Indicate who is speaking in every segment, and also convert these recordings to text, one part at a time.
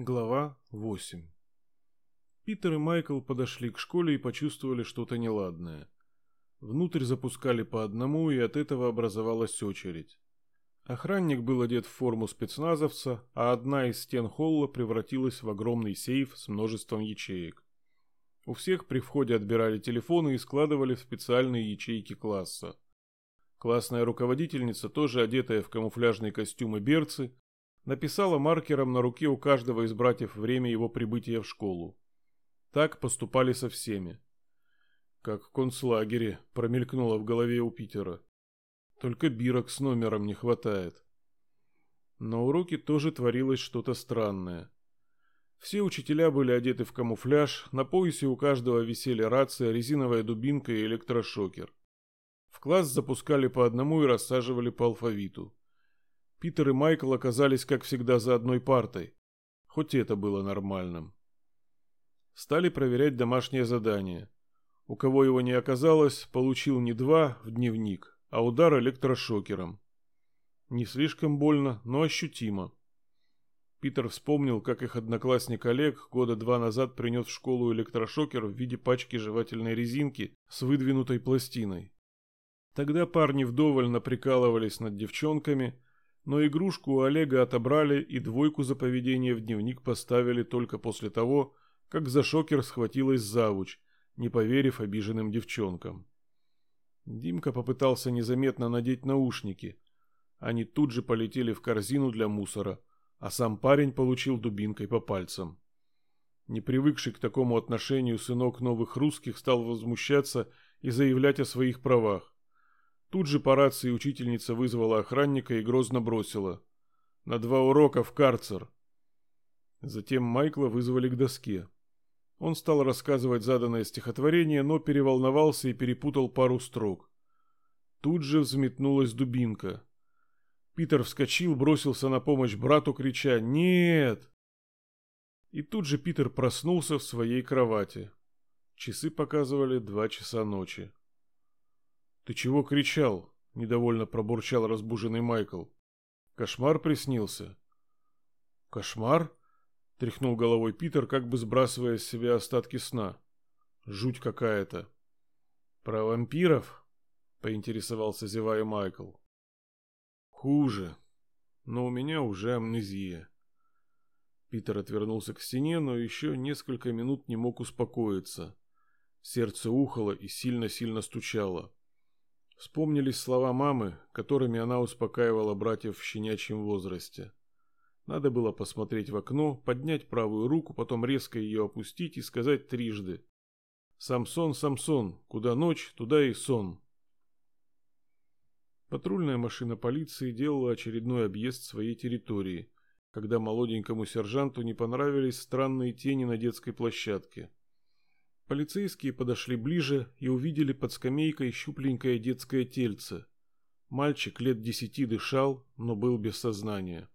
Speaker 1: Глава 8 Питер и Майкл подошли к школе и почувствовали что-то неладное. Внутрь запускали по одному, и от этого образовалась очередь. Охранник был одет в форму спецназовца, а одна из стен холла превратилась в огромный сейф с множеством ячеек. У всех при входе отбирали телефоны и складывали в специальные ячейки класса. Классная руководительница, тоже одетая в камуфляжный костюм и берцы, написала маркером на руке у каждого из братьев время его прибытия в школу. Так поступали со всеми. Как в концлагере, промелькнуло в голове у Питера. Только бирок с номером не хватает. На уроке тоже творилось что-то странное. Все учителя были одеты в камуфляж, на поясе у каждого висели рация, резиновая дубинка и электрошокер. В класс запускали по одному и рассаживали по алфавиту. Питер и Майкл оказались, как всегда, за одной партой. Хоть и это было нормальным. Стали проверять домашнее задание. У кого его не оказалось, получил не два в дневник, а удар электрошокером. Не слишком больно, но ощутимо. Питер вспомнил, как их одноклассник Олег года два назад принес в школу электрошокер в виде пачки жевательной резинки с выдвинутой пластиной. Тогда парни вдоволь наприкалывались над девчонками, но игрушку у Олега отобрали и двойку за поведение в дневник поставили только после того, как за шокер схватилась завуч, не поверив обиженным девчонкам. Димка попытался незаметно надеть наушники. Они тут же полетели в корзину для мусора, а сам парень получил дубинкой по пальцам. Непривыкший к такому отношению сынок новых русских стал возмущаться и заявлять о своих правах. Тут же по рации учительница вызвала охранника и грозно бросила. «На два урока в карцер!» Затем Майкла вызвали к доске. Он стал рассказывать заданное стихотворение, но переволновался и перепутал пару строк. Тут же взметнулась дубинка. Питер вскочил, бросился на помощь брату, крича «Нет!». И тут же Питер проснулся в своей кровати. Часы показывали два часа ночи. «Ты чего кричал?» — недовольно пробурчал разбуженный Майкл. «Кошмар приснился?» «Кошмар?» — тряхнул головой Питер, как бы сбрасывая с себя остатки сна. «Жуть какая-то». «Про вампиров?» — поинтересовался зевая Майкл. «Хуже. Но у меня уже амнезия». Питер отвернулся к стене, но еще несколько минут не мог успокоиться. Сердце ухало и сильно-сильно стучало. Вспомнились слова мамы, которыми она успокаивала братьев в щенячьем возрасте. Надо было посмотреть в окно, поднять правую руку, потом резко ее опустить и сказать трижды. «Самсон, Самсон, куда ночь, туда и сон». Патрульная машина полиции делала очередной объезд своей территории, когда молоденькому сержанту не понравились странные тени на детской площадке. Полицейские подошли ближе и увидели под скамейкой щупленькое детское тельце. Мальчик лет десяти дышал, но был без сознания.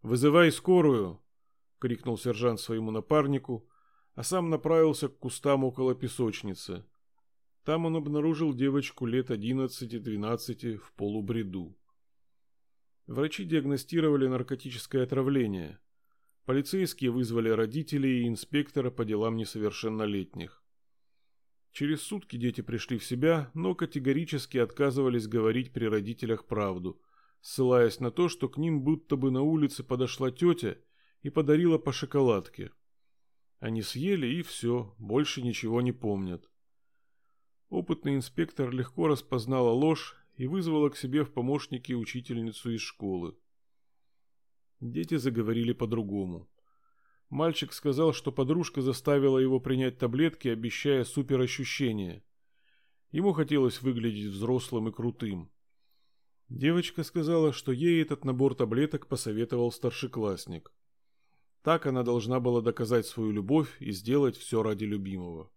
Speaker 1: «Вызывай скорую!» — крикнул сержант своему напарнику, а сам направился к кустам около песочницы. Там он обнаружил девочку лет одиннадцати-двенадцати в полубреду. Врачи диагностировали наркотическое отравление. Полицейские вызвали родителей и инспектора по делам несовершеннолетних. Через сутки дети пришли в себя, но категорически отказывались говорить при родителях правду, ссылаясь на то, что к ним будто бы на улице подошла тетя и подарила по шоколадке. Они съели и все, больше ничего не помнят. Опытный инспектор легко распознала ложь и вызвала к себе в помощники учительницу из школы. Дети заговорили по-другому. Мальчик сказал, что подружка заставила его принять таблетки, обещая суперощущения. Ему хотелось выглядеть взрослым и крутым. Девочка сказала, что ей этот набор таблеток посоветовал старшеклассник. Так она должна была доказать свою любовь и сделать все ради любимого.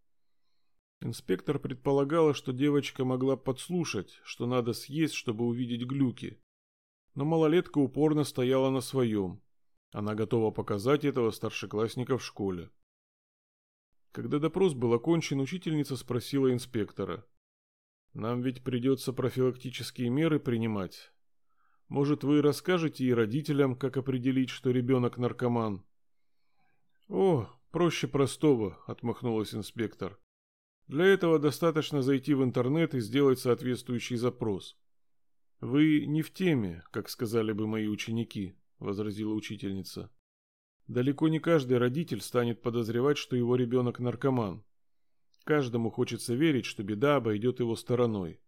Speaker 1: Инспектор предполагала, что девочка могла подслушать, что надо съесть, чтобы увидеть глюки но малолетка упорно стояла на своем. Она готова показать этого старшеклассника в школе. Когда допрос был окончен, учительница спросила инспектора. «Нам ведь придется профилактические меры принимать. Может, вы расскажете и родителям, как определить, что ребенок наркоман?» О, проще простого, отмахнулась инспектор. Для этого достаточно зайти в интернет и сделать соответствующий запрос. Вы не в теме, как сказали бы мои ученики, возразила учительница. Далеко не каждый родитель станет подозревать, что его ребенок наркоман. Каждому хочется верить, что беда обойдет его стороной.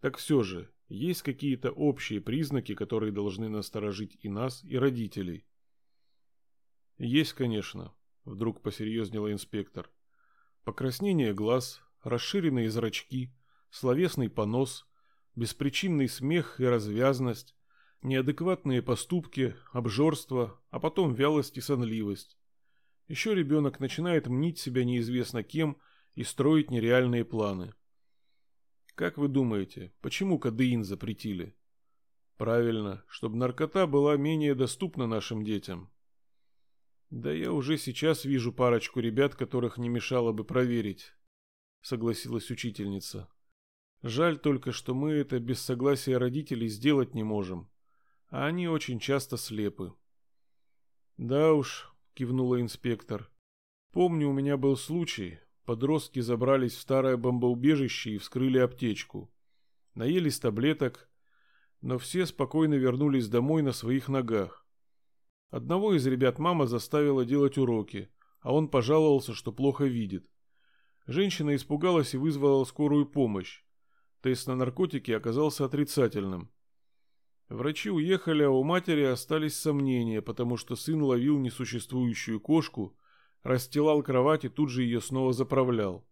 Speaker 1: Так все же, есть какие-то общие признаки, которые должны насторожить и нас, и родителей. Есть, конечно, вдруг посерьезнела инспектор. Покраснение глаз, расширенные зрачки, словесный понос, беспричинный смех и развязность, неадекватные поступки, обжорство, а потом вялость и сонливость. Еще ребенок начинает мнить себя неизвестно кем и строить нереальные планы. Как вы думаете, почему кадеин запретили? Правильно, чтобы наркота была менее доступна нашим детям. Да я уже сейчас вижу парочку ребят, которых не мешало бы проверить, согласилась учительница. Жаль только, что мы это без согласия родителей сделать не можем, а они очень часто слепы. Да уж, кивнула инспектор. Помню, у меня был случай. Подростки забрались в старое бомбоубежище и вскрыли аптечку. Наелись таблеток, но все спокойно вернулись домой на своих ногах. Одного из ребят мама заставила делать уроки, а он пожаловался, что плохо видит. Женщина испугалась и вызвала скорую помощь. Тест на наркотики оказался отрицательным. Врачи уехали, а у матери остались сомнения, потому что сын ловил несуществующую кошку, расстилал кровать и тут же ее снова заправлял.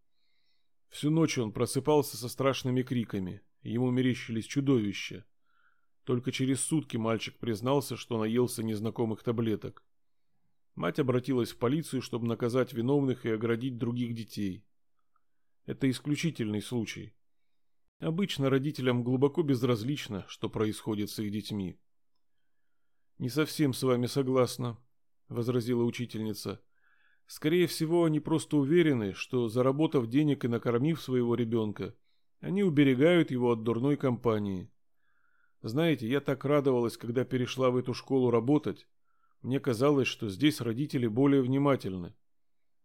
Speaker 1: Всю ночь он просыпался со страшными криками. Ему мерещились чудовища. Только через сутки мальчик признался, что наелся незнакомых таблеток. Мать обратилась в полицию, чтобы наказать виновных и оградить других детей. Это исключительный случай. Обычно родителям глубоко безразлично, что происходит с их детьми. «Не совсем с вами согласна», — возразила учительница. «Скорее всего, они просто уверены, что, заработав денег и накормив своего ребенка, они уберегают его от дурной компании. Знаете, я так радовалась, когда перешла в эту школу работать. Мне казалось, что здесь родители более внимательны.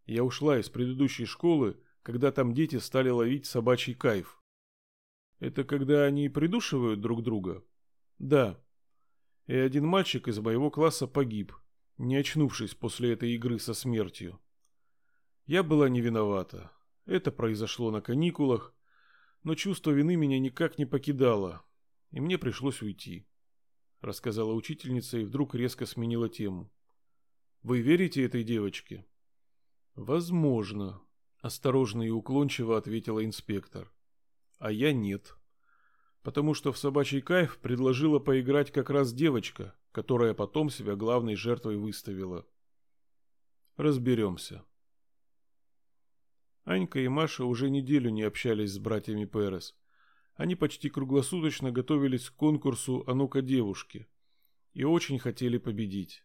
Speaker 1: Я ушла из предыдущей школы, когда там дети стали ловить собачий кайф. Это когда они придушивают друг друга? Да. И один мальчик из моего класса погиб, не очнувшись после этой игры со смертью. Я была не виновата. Это произошло на каникулах, но чувство вины меня никак не покидало и мне пришлось уйти», — рассказала учительница и вдруг резко сменила тему. «Вы верите этой девочке?» «Возможно», — осторожно и уклончиво ответила инспектор. «А я нет. Потому что в собачий кайф предложила поиграть как раз девочка, которая потом себя главной жертвой выставила. Разберемся». Анька и Маша уже неделю не общались с братьями Перес. Они почти круглосуточно готовились к конкурсу «А ну-ка, девушки» и очень хотели победить.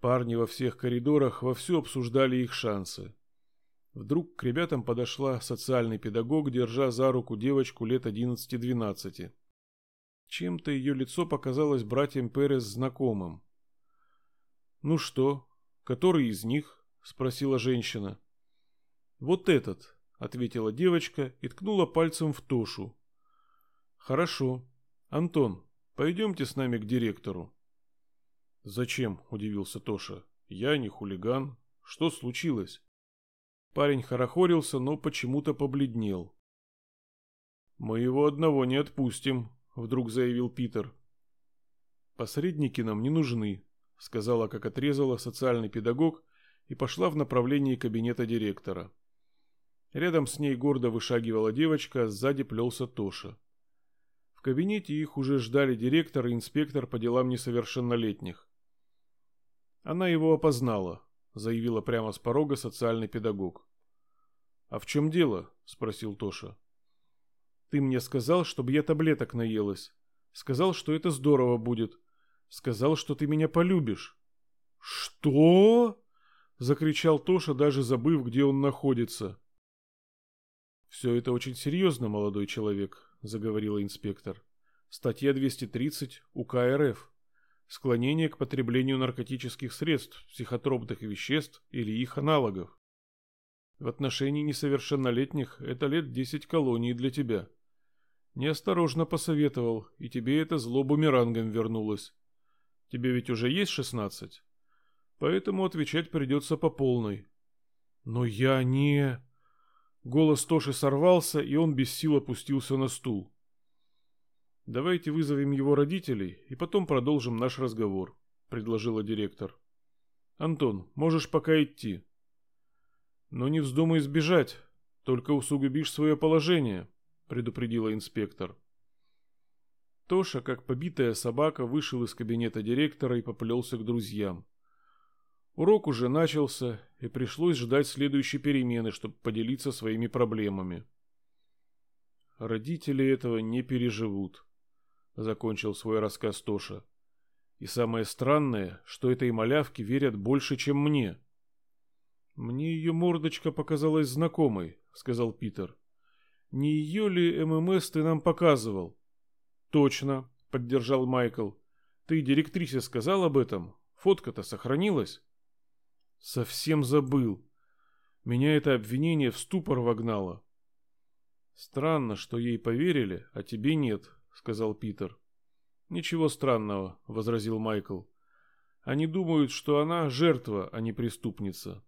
Speaker 1: Парни во всех коридорах вовсю обсуждали их шансы. Вдруг к ребятам подошла социальный педагог, держа за руку девочку лет 11-12. Чем-то ее лицо показалось братьям Перес знакомым. «Ну что, который из них?» – спросила женщина. «Вот этот», – ответила девочка и ткнула пальцем в Тошу, Хорошо. Антон, пойдемте с нами к директору. Зачем? Удивился Тоша. Я не хулиган. Что случилось? Парень хорохорился, но почему-то побледнел. «Мы его одного не отпустим», — вдруг заявил Питер. «Посредники нам не нужны», — сказала, как отрезала социальный педагог и пошла в направлении кабинета директора. Рядом с ней гордо вышагивала девочка, а сзади плелся Тоша кабинете их уже ждали директор и инспектор по делам несовершеннолетних. Она его опознала, заявила прямо с порога социальный педагог. «А в чем дело?» – спросил Тоша. «Ты мне сказал, чтобы я таблеток наелась. Сказал, что это здорово будет. Сказал, что ты меня полюбишь». «Что?» – закричал Тоша, даже забыв, где он находится. «Все это очень серьезно, молодой человек», заговорила инспектор. Статья 230 УК РФ. Склонение к потреблению наркотических средств, психотропных веществ или их аналогов. В отношении несовершеннолетних это лет 10 колоний для тебя. Неосторожно посоветовал, и тебе это зло бумерангом вернулось. Тебе ведь уже есть 16? Поэтому отвечать придется по полной. Но я не... Голос Тоши сорвался, и он без сил опустился на стул. «Давайте вызовем его родителей и потом продолжим наш разговор», — предложила директор. «Антон, можешь пока идти». «Но не вздумай сбежать, только усугубишь свое положение», — предупредила инспектор. Тоша, как побитая собака, вышел из кабинета директора и поплелся к друзьям. Урок уже начался, и пришлось ждать следующей перемены, чтобы поделиться своими проблемами. Родители этого не переживут, закончил свой рассказ Тоша. И самое странное, что этой малявке верят больше, чем мне. Мне ее мордочка показалась знакомой, сказал Питер. Не ее ли ММС ты нам показывал? Точно, поддержал Майкл. Ты директрисе сказал об этом? Фотка-то сохранилась? Совсем забыл. Меня это обвинение в ступор вогнало. Странно, что ей поверили, а тебе нет, сказал Питер. Ничего странного, возразил Майкл. Они думают, что она жертва, а не преступница.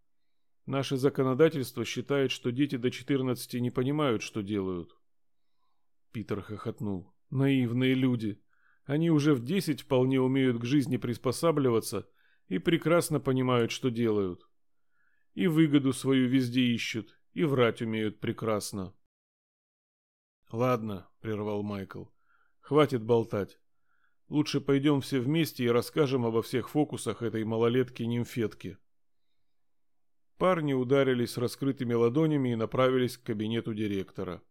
Speaker 1: Наше законодательство считает, что дети до 14 не понимают, что делают. Питер хохотнул. Наивные люди. Они уже в 10 вполне умеют к жизни приспосабливаться и прекрасно понимают, что делают. И выгоду свою везде ищут, и врать умеют прекрасно. «Ладно», — прервал Майкл, — «хватит болтать. Лучше пойдем все вместе и расскажем обо всех фокусах этой малолетки-нимфетки». Парни ударились раскрытыми ладонями и направились к кабинету директора.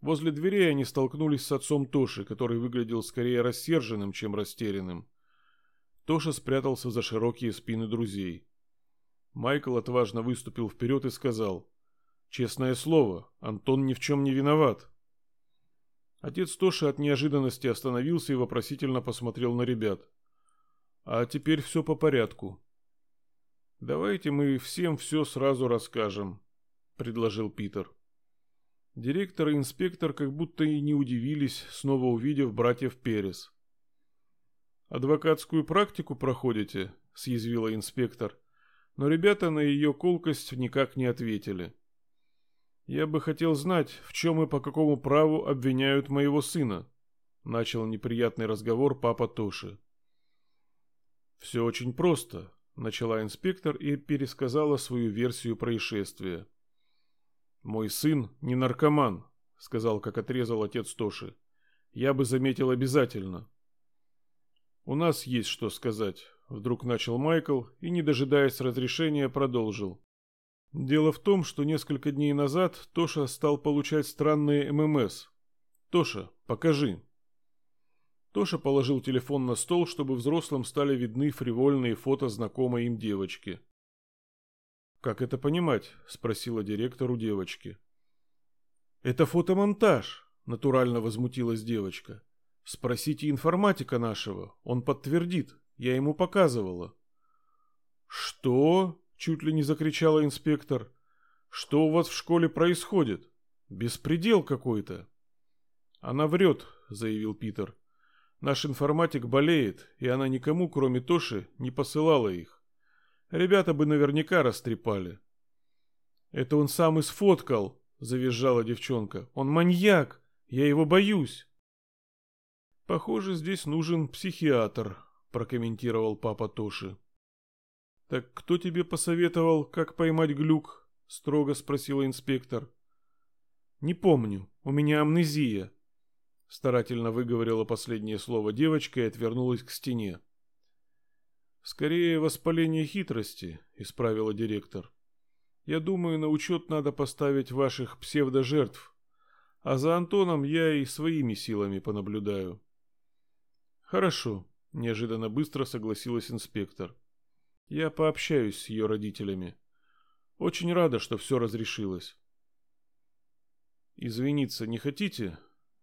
Speaker 1: Возле дверей они столкнулись с отцом Тоши, который выглядел скорее рассерженным, чем растерянным. Тоша спрятался за широкие спины друзей. Майкл отважно выступил вперед и сказал, «Честное слово, Антон ни в чем не виноват». Отец Тоши от неожиданности остановился и вопросительно посмотрел на ребят. «А теперь все по порядку». «Давайте мы всем все сразу расскажем», — предложил Питер. Директор и инспектор как будто и не удивились, снова увидев братьев Перес. «Адвокатскую практику проходите?» – съязвила инспектор. Но ребята на ее колкость никак не ответили. «Я бы хотел знать, в чем и по какому праву обвиняют моего сына», – начал неприятный разговор папа Тоши. «Все очень просто», – начала инспектор и пересказала свою версию происшествия. «Мой сын не наркоман», — сказал, как отрезал отец Тоши. «Я бы заметил обязательно». «У нас есть что сказать», — вдруг начал Майкл и, не дожидаясь разрешения, продолжил. «Дело в том, что несколько дней назад Тоша стал получать странные ММС. Тоша, покажи». Тоша положил телефон на стол, чтобы взрослым стали видны фривольные фото знакомой им девочки. «Как это понимать?» – спросила директор у девочки. «Это фотомонтаж», – натурально возмутилась девочка. Спросите информатика нашего, он подтвердит. Я ему показывала. Что? Чуть ли не закричала инспектор. Что у вас в школе происходит? Беспредел какой-то. Она врет, заявил Питер. Наш информатик болеет, и она никому, кроме Тоши, не посылала их. Ребята бы наверняка растрепали. Это он сам и сфоткал, завизжала девчонка. Он маньяк, я его боюсь. Похоже, здесь нужен психиатр, прокомментировал папа Тоши. Так кто тебе посоветовал, как поймать глюк? строго спросила инспектор. Не помню, у меня амнезия. Старательно выговорила последнее слово девочка и отвернулась к стене. Скорее воспаление хитрости, исправила директор. Я думаю, на учет надо поставить ваших псевдожертв, а за Антоном я и своими силами понаблюдаю. Хорошо, неожиданно быстро согласилась инспектор. Я пообщаюсь с ее родителями. Очень рада, что все разрешилось. Извиниться не хотите?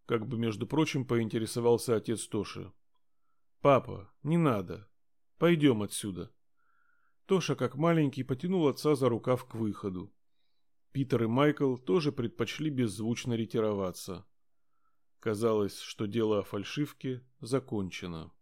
Speaker 1: Как бы, между прочим, поинтересовался отец Тоши. «Папа, не надо. Пойдем отсюда». Тоша, как маленький, потянул отца за рукав к выходу. Питер и Майкл тоже предпочли беззвучно ретироваться. Казалось, что дело о фальшивке закончено.